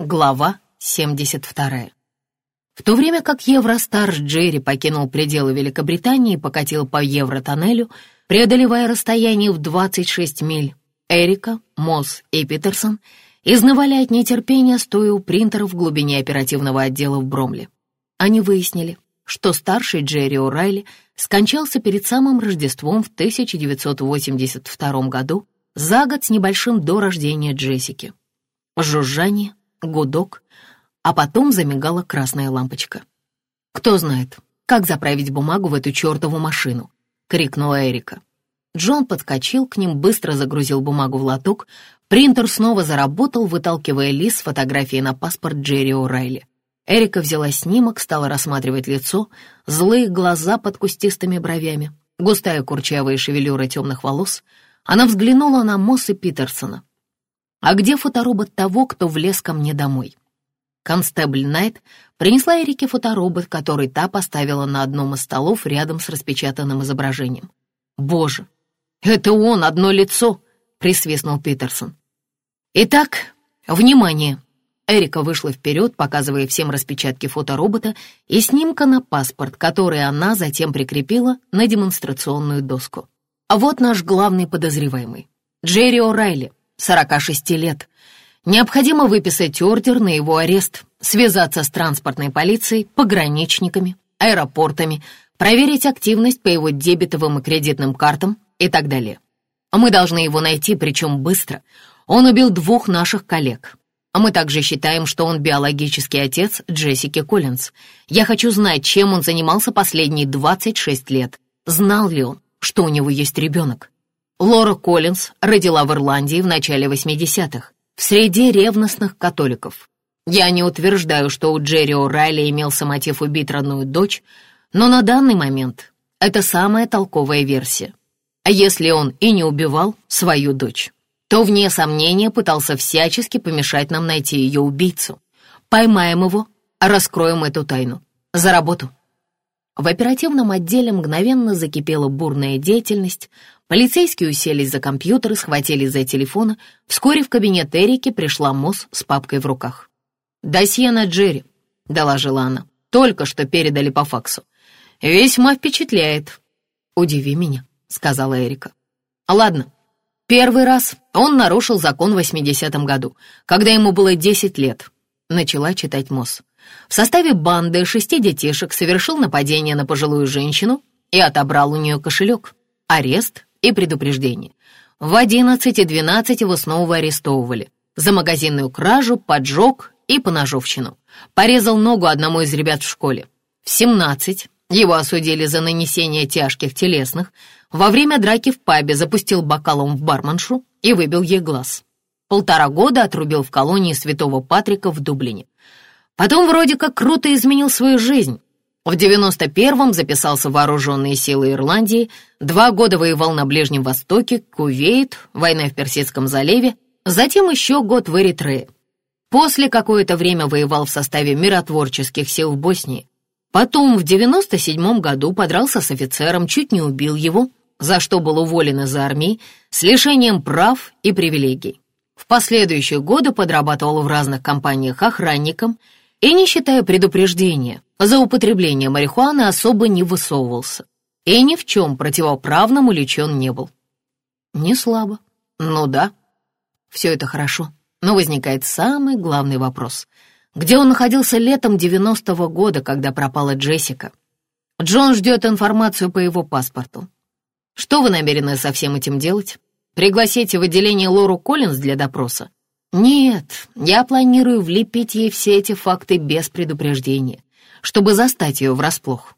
Глава 72. В то время как Евростар Джерри покинул пределы Великобритании и покатил по Евротоннелю, преодолевая расстояние в 26 миль, Эрика, Мосс и Питерсон изнывали от нетерпения, стоя у принтера в глубине оперативного отдела в Бромле. Они выяснили, что старший Джерри О'Райли скончался перед самым Рождеством в 1982 году, за год с небольшим до рождения Джессики. Жужжание, гудок, а потом замигала красная лампочка. «Кто знает, как заправить бумагу в эту чертову машину?» — крикнула Эрика. Джон подскочил к ним, быстро загрузил бумагу в лоток. Принтер снова заработал, выталкивая лист с фотографией на паспорт Джерри О'Райли. Эрика взяла снимок, стала рассматривать лицо, злые глаза под кустистыми бровями, густая курчавая шевелюра темных волос. Она взглянула на Мосса Питерсона. «А где фоторобот того, кто влез ко мне домой?» Констебль Найт принесла Эрике фоторобот, который та поставила на одном из столов рядом с распечатанным изображением. «Боже, это он, одно лицо!» — присвистнул Питерсон. «Итак, внимание!» Эрика вышла вперед, показывая всем распечатки фоторобота и снимка на паспорт, который она затем прикрепила на демонстрационную доску. А вот наш главный подозреваемый. Джерри О'Райли, 46 лет. Необходимо выписать ордер на его арест, связаться с транспортной полицией, пограничниками, аэропортами, проверить активность по его дебетовым и кредитным картам и так далее. Мы должны его найти, причем быстро. Он убил двух наших коллег. А мы также считаем, что он биологический отец Джессики Коллинз. Я хочу знать, чем он занимался последние 26 лет. Знал ли он, что у него есть ребенок? Лора Коллинз родила в Ирландии в начале 80-х, в среде ревностных католиков. Я не утверждаю, что у Джерри О'Райли имелся мотив убить родную дочь, но на данный момент это самая толковая версия. А если он и не убивал свою дочь, то, вне сомнения, пытался всячески помешать нам найти ее убийцу. Поймаем его, раскроем эту тайну. За работу. В оперативном отделе мгновенно закипела бурная деятельность, полицейские уселись за компьютер и схватили за телефоны. Вскоре в кабинет Эрики пришла Мосс с папкой в руках. «Досье на Джерри», — доложила она, — «только что передали по факсу. Весьма впечатляет». «Удиви меня», — сказала Эрика. «Ладно, первый раз он нарушил закон в 80-м году, когда ему было 10 лет», — начала читать Мосс в составе банды шести детишек совершил нападение на пожилую женщину и отобрал у нее кошелек, арест и предупреждение. В одиннадцать и двенадцать его снова арестовывали за магазинную кражу, поджог и поножовщину. Порезал ногу одному из ребят в школе. В семнадцать его осудили за нанесение тяжких телесных. Во время драки в пабе запустил бокалом в барменшу и выбил ей глаз. Полтора года отрубил в колонии Святого Патрика в Дублине. Потом вроде как круто изменил свою жизнь. В 91-м записался в вооруженные силы Ирландии, два года воевал на Ближнем Востоке, Кувейт, война в Персидском заливе, затем еще год в Эритрее. После какое-то время воевал в составе миротворческих сил в Боснии. Потом в 97 году подрался с офицером, чуть не убил его, за что был уволен из армии, с лишением прав и привилегий. В последующие годы подрабатывал в разных компаниях охранником – и, не считая предупреждения за употребление марихуаны, особо не высовывался и ни в чем противоправном уличен не был. Не слабо. Ну да, все это хорошо, но возникает самый главный вопрос. Где он находился летом 90-го года, когда пропала Джессика? Джон ждет информацию по его паспорту. Что вы намерены со всем этим делать? Пригласите в отделение Лору Коллинз для допроса? Нет, я планирую влепить ей все эти факты без предупреждения, чтобы застать ее врасплох.